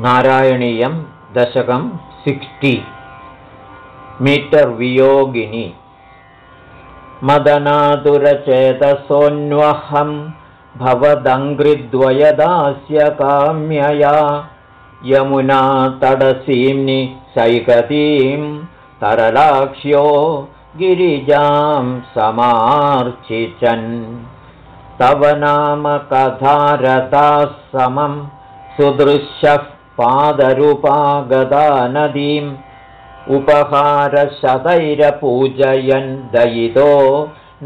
नारायणीयं दशकं sixty. Metre वियोगिनि मदनातुरचेतसोऽन्वहं भवदङ्घ्रिद्वयदास्य काम्यया यमुना तडसीम्नि सैकतीं तरलाक्ष्यो गिरिजां समार्चिचन्. तव नाम कथारताः समं सुदृश्यः पादरूपागदा नदीम् उपहारशतैरपूजयन् दयितो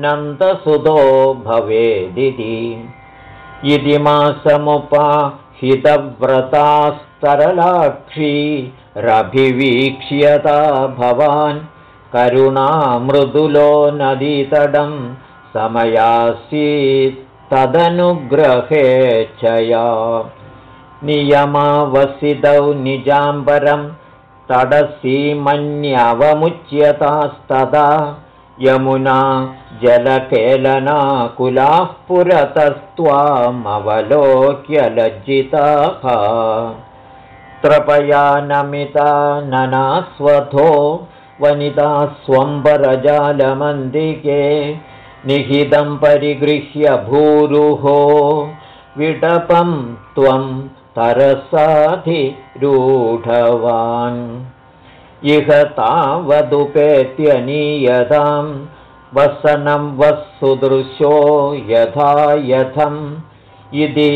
नन्दसुतो भवेदिति। इति मासमुपाहितव्रतास्तरलाक्षी रभिवीक्ष्यता भवान् करुणामृदुलो नदीतडं समयासीत् तदनुग्रहेच्छया नियमावसितौ निजाम्बरं तडसीमन्यवमुच्यतास्तदा यमुना जलकेलनाकुलाः पुरतस्त्वामवलोक्य लज्जिताः। त्रपया नमिता ननास्वथो वनिता स्वम्बरजालमन्दिके निहितं परिगृह्य भूरुहो विटपं त्वं तरसाधिरूढवान् इह तावदुपेत्यनीयतां वसनं वःसुदृशो यथा यथम् इति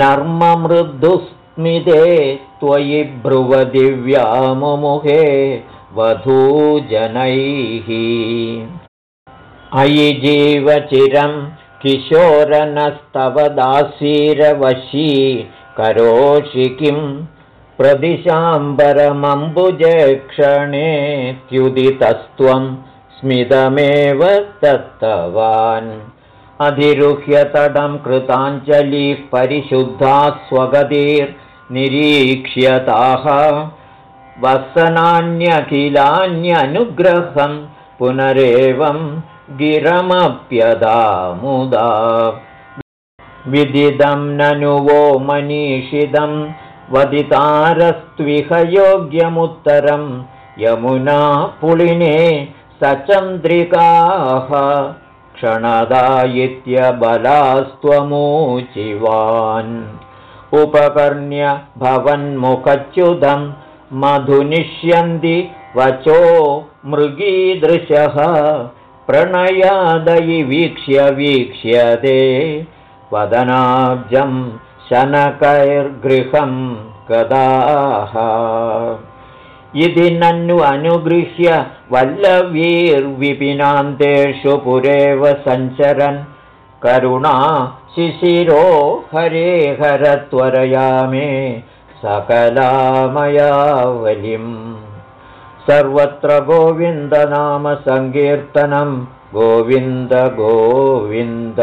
नर्ममृदुस्मिते त्वयि भ्रुवदिव्यामुमुहे वधूजनैः। अयि जीवचिरं किशोरनस्तव दासीरवशी करोषि किं? प्रदिशाम्बरमम्बुजेक्षणेत्युदितस्त्वं स्मितमेव दत्तवान्। अधिरुह्यतडं कृताञ्जलिः परिशुद्धा स्वगतिर्निरीक्ष्यताः वसनान्यखिलान्यनुग्रहं पुनरेवं गिरमप्यदामुदा विदिदं ननु वो मनीषिदं वदितारस्त्विह योग्यमुत्तरं यमुना पुलिने सचन्द्रिकाः क्षणदायित्यबलास्त्वमूचिवान्। उपकर्ण्य भवन्मुखच्युतं मधुनिष्यन्ति वचो मृगीदृशः। प्रणयादयि वीक्ष्य वीक्ष्यते वदनाब्जं शनकैर्गृहं कदाः इति ननु अनुगृह्य वल्लवीर्विपिनान्तेषु पुरेव सञ्चरन् करुणा शिशिरो हरे हरत्वरयामे सकलामयावलिम्। सर्वत्र गोविन्दनामसङ्कीर्तनं गोविन्द गोविन्द